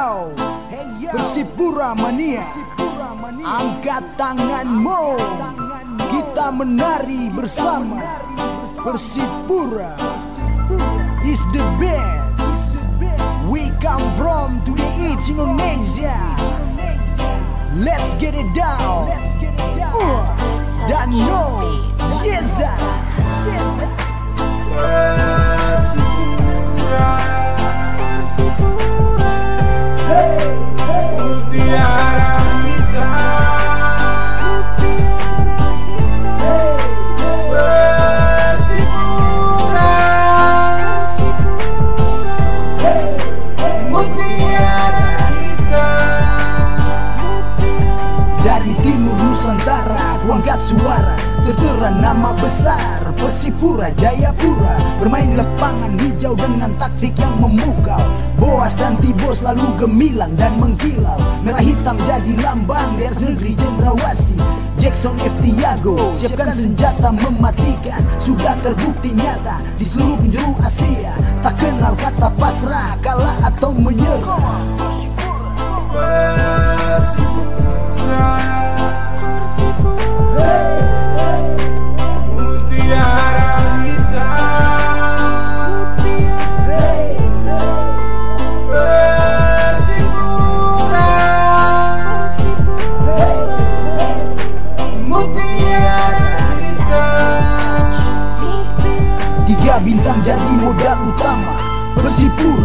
yo, Persipura mania. Angkat tanganmu. Kita menari bersama. Persipura is the best. We come from to the east Indonesia. Let's get it down angkat suara Tertera nama besar. Persipura Jayapura Bermain lapangan hijau dengan taktik yang memukau. Boas dan Tibos lalu gemilang dan mengkilau. Merah hitam jadi lambang daerah negeri Cendrawasi. Jackson F. Tiago Siapkan senjata mematikan. Sudah terbukti nyata di seluruh penjuru Asia. Tak kenal kata pasrah, kalah atau menyerah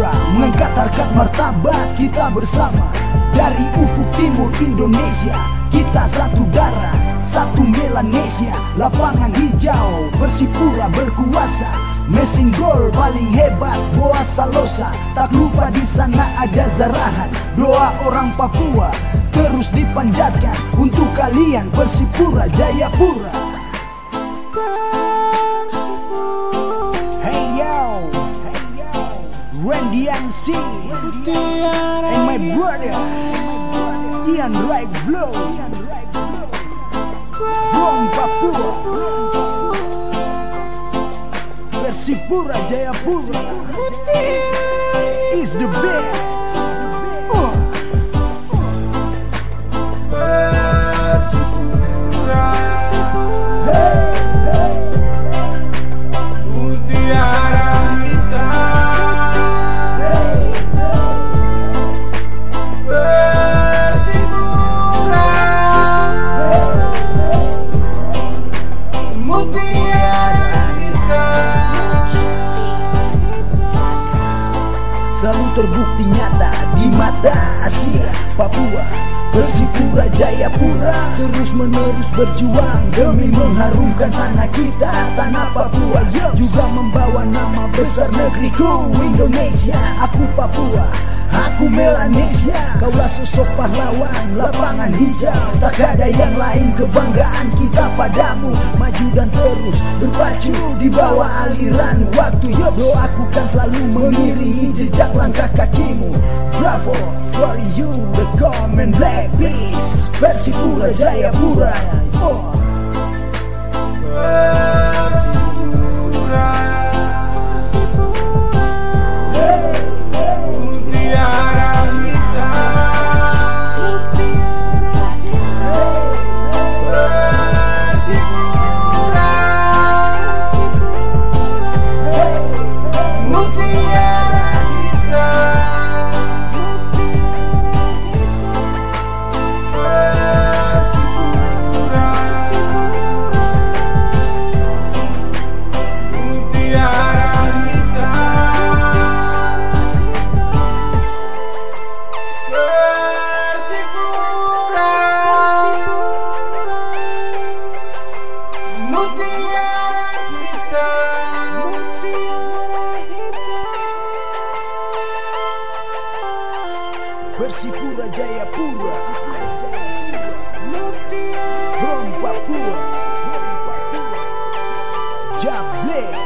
Persipura mengangkat harkat martabat kita bersama. Dari ufuk timur Indonesia Kita satu darah, satu Melanesia. Lapangan hijau, Persipura berkuasa. Messing gol paling hebat Boa Salosa. Tak lupa di sana ada Zarahan. Doa orang Papua Terus dipanjatkan. Untuk kalian Persipura Jayapura Randy MC Mutiara and my brother Ian Right Flow from Papua. Persipura Jayapura. Is the best Selalu terbukti nyata di mata Asia Papua Persipura Jayapura Terus menerus berjuang Demi mengharumkan tanah kita Tanah Papua. Juga membawa nama besar negeriku Indonesia. Aku Papua Aku Melanesia Kaulah sosok pahlawan Lapangan hijau. Tak ada yang lain kebanggaan kita padamu. Maju dan terus berpacu Di bawah aliran waktu. Doaku kan selalu mengiringi jejak langkah kakimu. Bravo for you The common black beast. Persipura Jayapura. Oh. Persipura Jayapura From Papua. Jab